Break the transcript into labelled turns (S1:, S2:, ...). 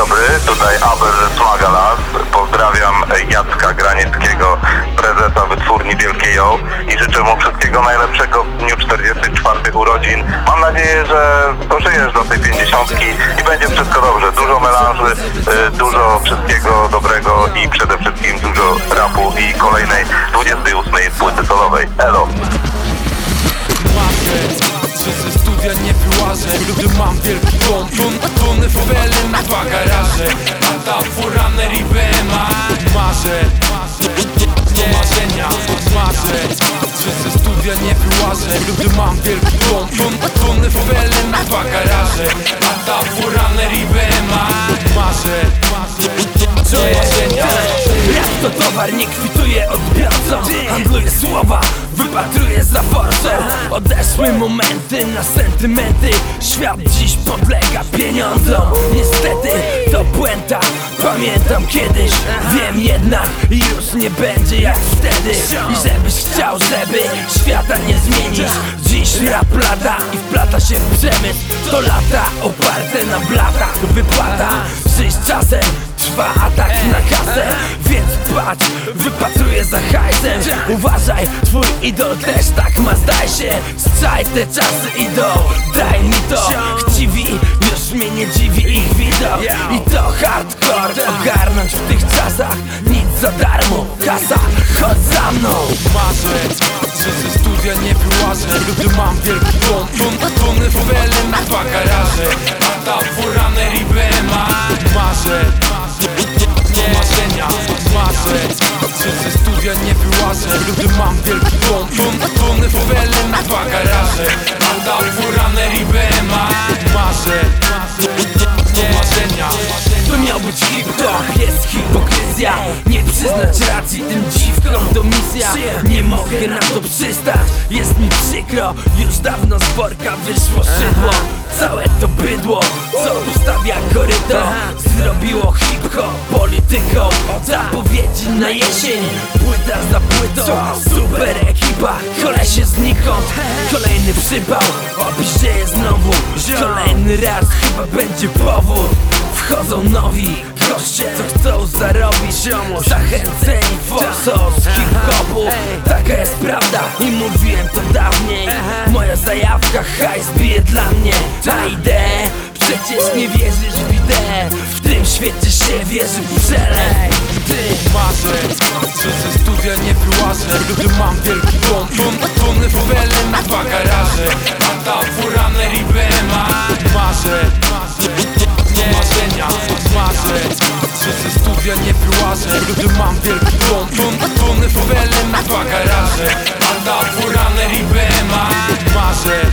S1: dobry, tutaj Abel Smagalas. Pozdrawiam Jacka Granieckiego, prezesa wytwórni Wielkiej Ją i życzę mu wszystkiego najlepszego w dniu 44 urodzin. Mam nadzieję, że dożyjesz do tej 50 i będzie wszystko dobrze. Dużo melanży, y, dużo wszystkiego dobrego i przede wszystkim dużo rapu i kolejnej 28 płyty solowej. Elo!
S2: Studia nie Gdy mam wielki Ton, na dwa garaże A ta furaner i BMA Marzę Nie marzenia
S3: Jak to towar nie kwituje odbiorcą Handluje słowa, wypatruje za forsę Odeszły momenty na sentymenty. Świat dziś podlega pieniądzom. Niestety to błęda Pamiętam kiedyś Wiem jednak już nie będzie jak wtedy. I żebyś chciał, żeby świata nie zmienić. Dziś rap lata i wplata się w przemysł. To lata oparte na blatach. Wypłata przyjść czasem Trwa atak na kasę, więc patrz, wypatruję za hajsem. Uważaj, twój idol też tak ma, zdaj się. Strzaj te czasy idą, daj mi to. Chciwi, już mnie nie dziwi ich widok. I to hardcore, ogarnąć w tych czasach. Nic za darmo, kasa, chodź za mną.
S2: Marzę, że ze studia nie wyłażę. Gdy mam wielki dom Ton, tony fele na dwa garaże A ta furaner i BMA Marzę Nie marzenia. Marzę, że ze studia nie wyłażę. Gdy mam wielki dom Ton, tony fele na dwa garaże
S3: być hip-hop, jest hipokryzja. Nie przyznać racji tym dziwkom to misja. Nie mogę na to przystać, jest mi przykro Już dawno z worka wyszło szydło. Całe to bydło, co ustawia koryto Zrobiło hip-hop polityką Zapowiedzi na jesień, płyta za płytą. Super ekipa, kolesie znikąd. Kolejny przypał, opisz znowu. Kolejny raz chyba będzie powód Wchodzą nowi goście, co chcą zarobić. Zachęceni forsą z hip-hopu Taka jest prawda i mówiłem to dawniej. Moja zajawka hajs bije dla mnie. Ta idea Przecież nie wierzysz w ideę W tym świecie się wierzy w przelew Ty
S2: Marzę, studia nie wyłażę. Gdy mam wielki dom Ton, tony fele na dwa garaże ja nie wyłażę Gdy mam wielki ton, ton, tony fele na dwa garaże. Anda, furane i BMA Marzę.